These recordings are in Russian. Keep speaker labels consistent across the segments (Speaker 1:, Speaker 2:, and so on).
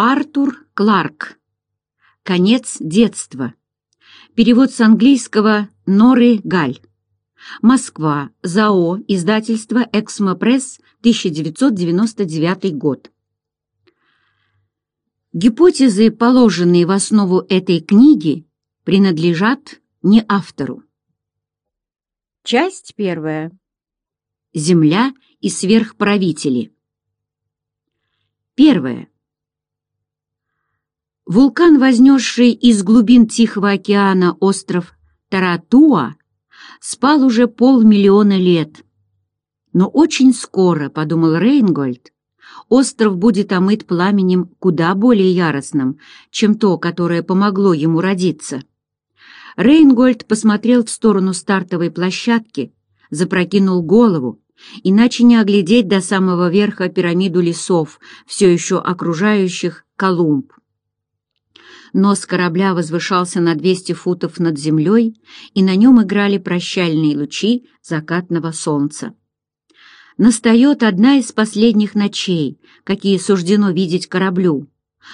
Speaker 1: Артур Кларк. Конец детства. Перевод с английского Норы Галь. Москва. ЗАО. Издательство «Эксмо-пресс», 1999 год. Гипотезы, положенные в основу этой книги, принадлежат не автору. Часть первая. Земля и сверхправители. Первое. Вулкан, вознесший из глубин Тихого океана остров Таратуа, спал уже полмиллиона лет. Но очень скоро, — подумал Рейнгольд, — остров будет омыт пламенем куда более яростным, чем то, которое помогло ему родиться. Рейнгольд посмотрел в сторону стартовой площадки, запрокинул голову, иначе не оглядеть до самого верха пирамиду лесов, все еще окружающих Колумб. Нос корабля возвышался на 200 футов над землей, и на нем играли прощальные лучи закатного солнца. Настает одна из последних ночей, какие суждено видеть кораблю.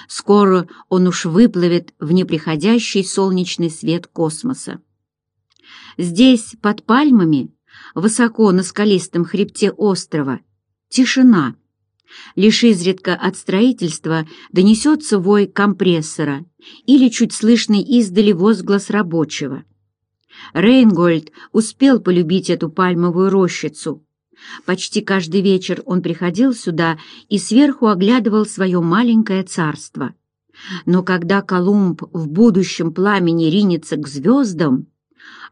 Speaker 1: Скоро он уж выплывет в неприходящий солнечный свет космоса. Здесь, под пальмами, высоко на скалистом хребте острова, тишина — Лишь изредка от строительства донесется вой компрессора или чуть слышный издали возглас рабочего. Рейнгольд успел полюбить эту пальмовую рощицу. Почти каждый вечер он приходил сюда и сверху оглядывал свое маленькое царство. Но когда Колумб в будущем пламени ринется к звездам,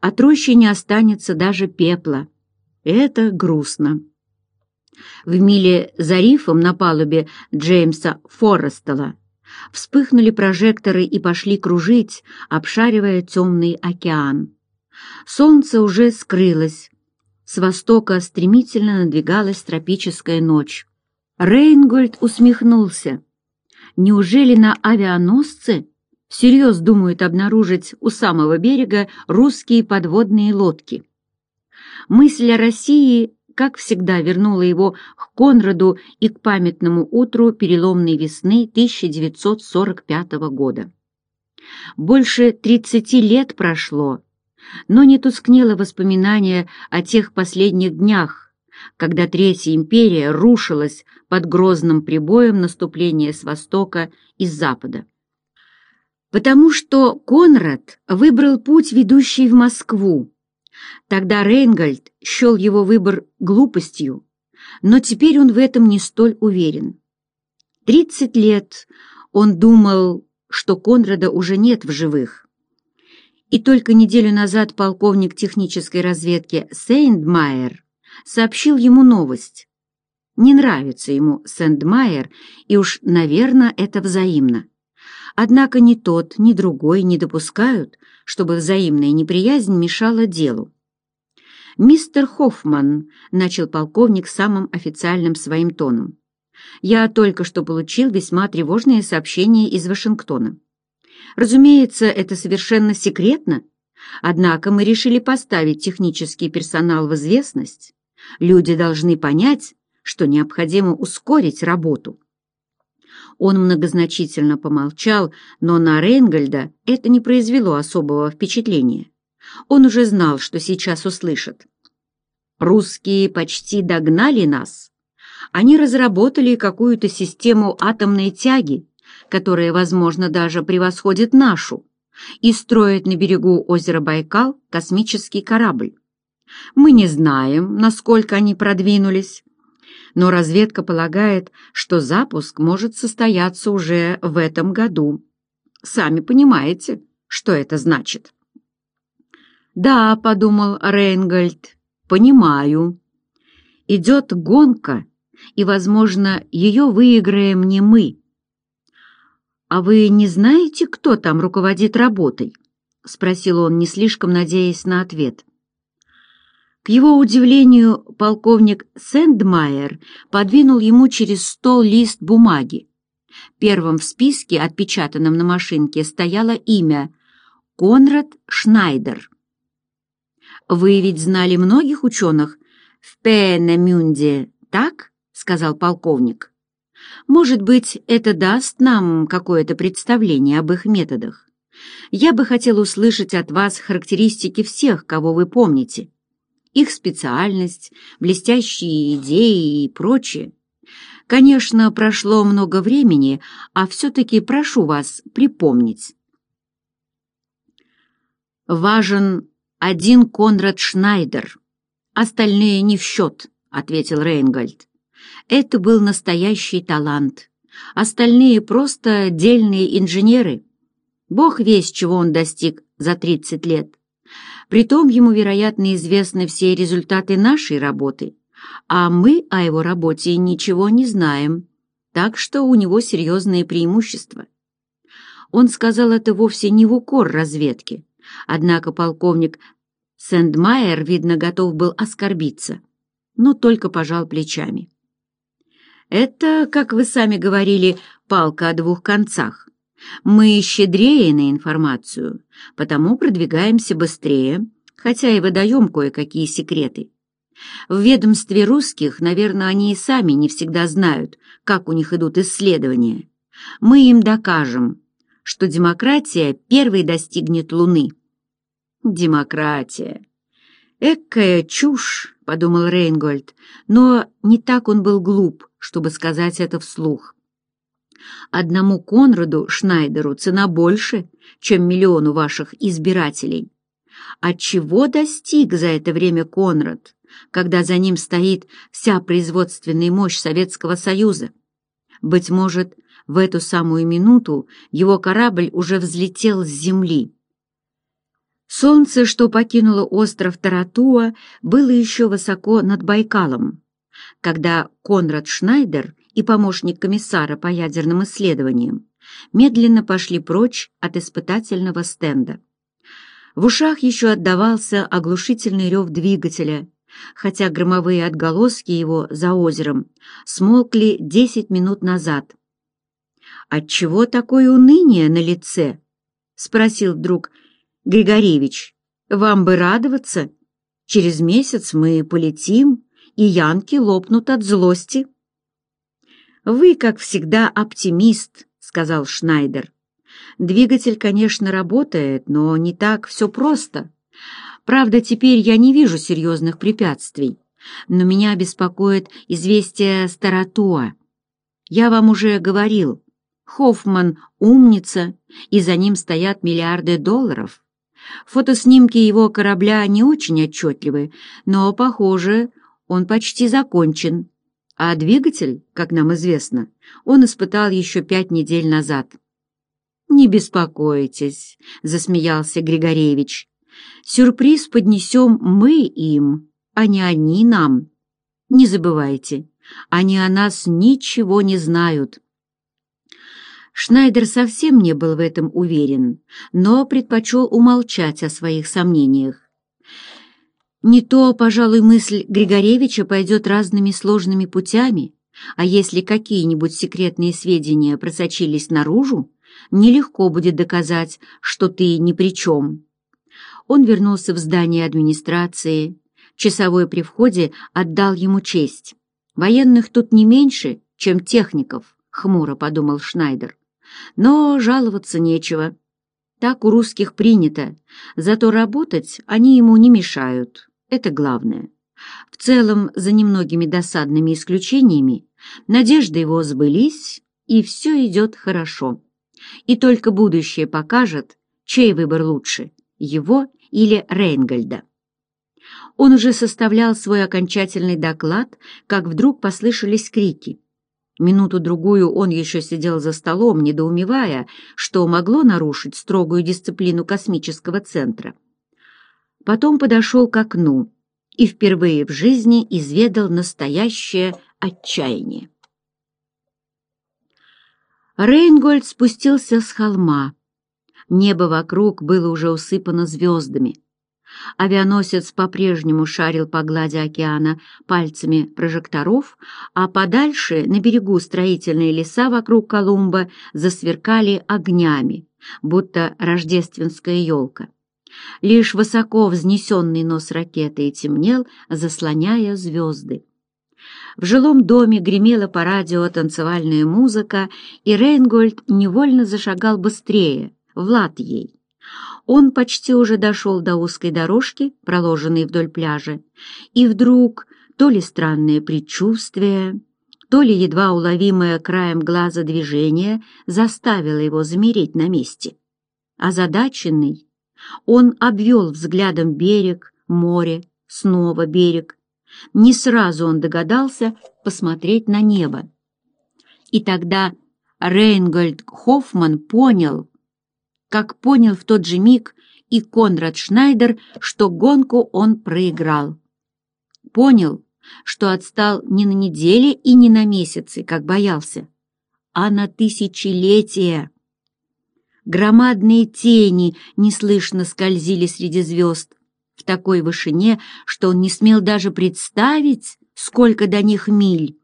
Speaker 1: от рощи не останется даже пепла. Это грустно. В миле за рифом на палубе Джеймса Форрестела вспыхнули прожекторы и пошли кружить, обшаривая темный океан. Солнце уже скрылось. С востока стремительно надвигалась тропическая ночь. Рейнгольд усмехнулся. Неужели на авианосце всерьез думают обнаружить у самого берега русские подводные лодки? Мысль о России как всегда, вернула его к Конраду и к памятному утру переломной весны 1945 года. Больше 30 лет прошло, но не тускнело воспоминание о тех последних днях, когда Третья империя рушилась под грозным прибоем наступления с востока и с запада. Потому что Конрад выбрал путь, ведущий в Москву, Тогда Рейнгольд счел его выбор глупостью, но теперь он в этом не столь уверен. Тридцать лет он думал, что Конрада уже нет в живых. И только неделю назад полковник технической разведки Сейндмайер сообщил ему новость. Не нравится ему Сендмайер, и уж, наверное, это взаимно. Однако ни тот, ни другой не допускают, чтобы взаимная неприязнь мешала делу. «Мистер Хоффман», — начал полковник самым официальным своим тоном, «я только что получил весьма тревожные сообщения из Вашингтона. Разумеется, это совершенно секретно, однако мы решили поставить технический персонал в известность. Люди должны понять, что необходимо ускорить работу. Он многозначительно помолчал, но на Рейнгольда это не произвело особого впечатления. Он уже знал, что сейчас услышит. «Русские почти догнали нас. Они разработали какую-то систему атомной тяги, которая, возможно, даже превосходит нашу, и строят на берегу озера Байкал космический корабль. Мы не знаем, насколько они продвинулись, но разведка полагает, что запуск может состояться уже в этом году. Сами понимаете, что это значит. «Да», — подумал Рейнгольд, — «понимаю. Идет гонка, и, возможно, ее выиграем не мы». «А вы не знаете, кто там руководит работой?» — спросил он, не слишком надеясь на ответ. — к его удивлению, полковник Сендмайер подвинул ему через стол лист бумаги. Первым в списке, отпечатанном на машинке, стояло имя Конрад Шнайдер. «Вы ведь знали многих ученых в Пенемюнде, так?» — сказал полковник. «Может быть, это даст нам какое-то представление об их методах. Я бы хотел услышать от вас характеристики всех, кого вы помните их специальность, блестящие идеи и прочее. Конечно, прошло много времени, а все-таки прошу вас припомнить. Важен один Конрад Шнайдер. Остальные не в счет, — ответил Рейнгольд. Это был настоящий талант. Остальные просто дельные инженеры. Бог весь, чего он достиг за 30 лет. Притом ему, вероятно, известны все результаты нашей работы, а мы о его работе ничего не знаем, так что у него серьезные преимущества. Он сказал это вовсе не в укор разведки, однако полковник Сендмайер, видно, готов был оскорбиться, но только пожал плечами. «Это, как вы сами говорили, палка о двух концах. Мы щедрее на информацию, потому продвигаемся быстрее, хотя и выдаем кое-какие секреты. В ведомстве русских, наверное, они и сами не всегда знают, как у них идут исследования. Мы им докажем, что демократия первой достигнет Луны. Демократия. Экая чушь, подумал Рейнгольд, но не так он был глуп, чтобы сказать это вслух. Одному Конраду Шнайдеру цена больше, чем миллиону ваших избирателей. А чего достиг за это время Конрад, когда за ним стоит вся производственная мощь Советского Союза? Быть может, в эту самую минуту его корабль уже взлетел с земли. Солнце, что покинуло остров Таратуа, было еще высоко над Байкалом, когда Конрад Шнайдер и помощник комиссара по ядерным исследованиям медленно пошли прочь от испытательного стенда. В ушах еще отдавался оглушительный рев двигателя, хотя громовые отголоски его за озером смолкли десять минут назад. «Отчего такое уныние на лице?» — спросил вдруг Григорьевич. «Вам бы радоваться. Через месяц мы полетим, и янки лопнут от злости». «Вы, как всегда, оптимист», — сказал Шнайдер. «Двигатель, конечно, работает, но не так все просто. Правда, теперь я не вижу серьезных препятствий, но меня беспокоит известие Старатуа. Я вам уже говорил, Хоффман умница, и за ним стоят миллиарды долларов. Фотоснимки его корабля не очень отчетливы, но, похоже, он почти закончен. А двигатель, как нам известно, он испытал еще пять недель назад. «Не беспокойтесь», — засмеялся Григорьевич. «Сюрприз поднесем мы им, а не они нам. Не забывайте, они о нас ничего не знают». Шнайдер совсем не был в этом уверен, но предпочел умолчать о своих сомнениях. Не то, пожалуй, мысль Григоревича пойдет разными сложными путями, а если какие-нибудь секретные сведения просочились наружу, нелегко будет доказать, что ты ни при чем. Он вернулся в здание администрации. Часовой при входе отдал ему честь. Военных тут не меньше, чем техников, хмуро подумал Шнайдер. Но жаловаться нечего. Так у русских принято, зато работать они ему не мешают. Это главное. В целом, за немногими досадными исключениями, надежды его сбылись, и все идет хорошо. И только будущее покажет, чей выбор лучше – его или Рейнгольда. Он уже составлял свой окончательный доклад, как вдруг послышались крики. Минуту-другую он еще сидел за столом, недоумевая, что могло нарушить строгую дисциплину космического центра – Потом подошел к окну и впервые в жизни изведал настоящее отчаяние. Рейнгольд спустился с холма. Небо вокруг было уже усыпано звездами. Авианосец по-прежнему шарил по глади океана пальцами прожекторов, а подальше, на берегу строительные леса вокруг Колумба, засверкали огнями, будто рождественская елка. Лишь высоко взнесенный нос ракеты темнел, заслоняя звезды. В жилом доме гремела по радио танцевальная музыка, и Рейнгольд невольно зашагал быстрее, в ей. Он почти уже дошел до узкой дорожки, проложенной вдоль пляжа, и вдруг то ли странное предчувствие, то ли едва уловимое краем глаза движение заставило его замереть на месте. Озадаченный, он обвел взглядом берег, море, снова берег. Не сразу он догадался посмотреть на небо. И тогда Рейнгольд Хоффман понял, как понял в тот же миг и Конрад Шнайдер, что гонку он проиграл. Понял, что отстал не на неделе и не на месяцы, как боялся, а на тысячелетия. Громадные тени неслышно скользили среди звезд в такой вышине, что он не смел даже представить, сколько до них миль.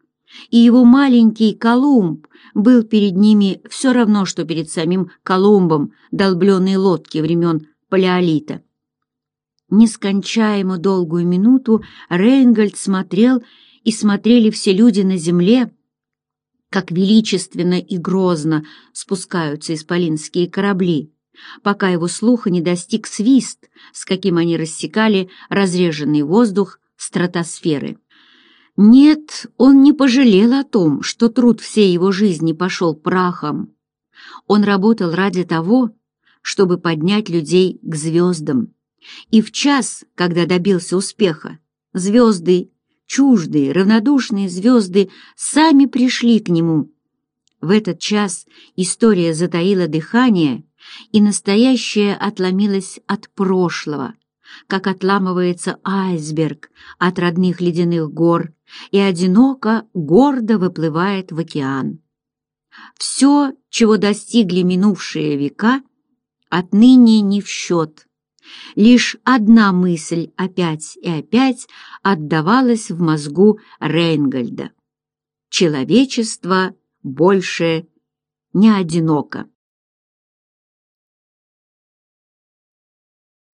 Speaker 1: И его маленький Колумб был перед ними все равно, что перед самим Колумбом долбленной лодки времен Палеолита. Нескончаемо долгую минуту Рейнгольд смотрел, и смотрели все люди на земле, как величественно и грозно спускаются исполинские корабли, пока его слуха не достиг свист, с каким они рассекали разреженный воздух стратосферы. Нет, он не пожалел о том, что труд всей его жизни пошел прахом. Он работал ради того, чтобы поднять людей к звездам. И в час, когда добился успеха, звезды чуждые, равнодушные звезды сами пришли к нему. В этот час история затаила дыхание, и настоящее отломилось от прошлого, как отламывается айсберг от родных ледяных гор и одиноко, гордо выплывает в океан. Все, чего достигли минувшие века, отныне не в счет. Лишь одна мысль опять и опять отдавалась в мозгу Рейнгольда. Человечество больше не одиноко.